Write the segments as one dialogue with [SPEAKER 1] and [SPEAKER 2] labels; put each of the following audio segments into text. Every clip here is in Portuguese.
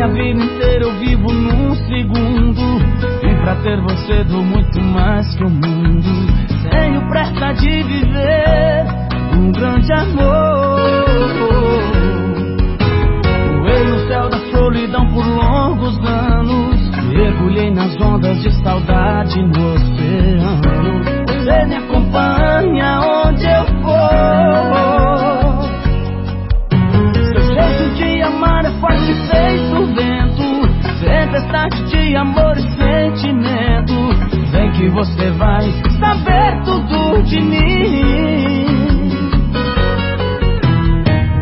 [SPEAKER 1] minha vida inteira eu vivo num segundo. E pra ter você dou muito mais que o mundo. Tenho pressa de viver um grande amor. Voei no céu da solidão por longos anos. Mergulhei nas ondas de saudade no oceano. Você me você vai saber tudo de mim.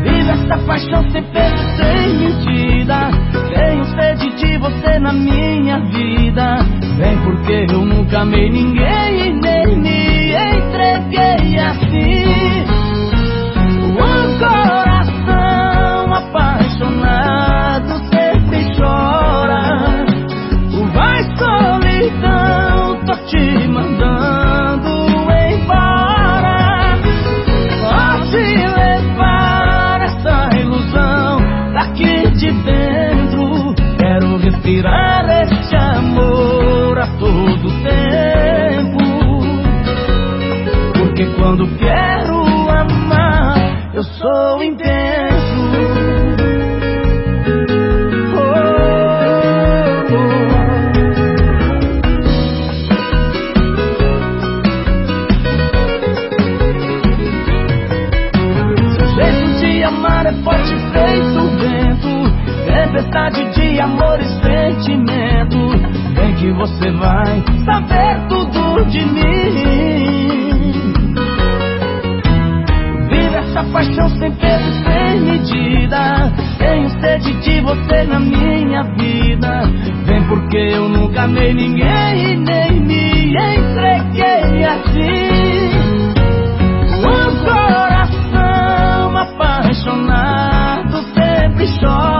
[SPEAKER 1] Vive essa paixão sem peso, sem medida. Tenho sede de você na minha vida. Vem porque eu nunca amei ninguém e nem me entreguei assim. O coração apaixonado sempre chora. Vai solidão, tô este amor a todo tempo. Porque quando quero amar, eu sou intenso. De amor e sentimento. Vem que você vai saber tudo de mim. Vive essa paixão sem peso, sem medida. Tenho sede de você na minha vida. Vem porque eu nunca amei ninguém e nem me entreguei assim o coração apaixonado sempre chora.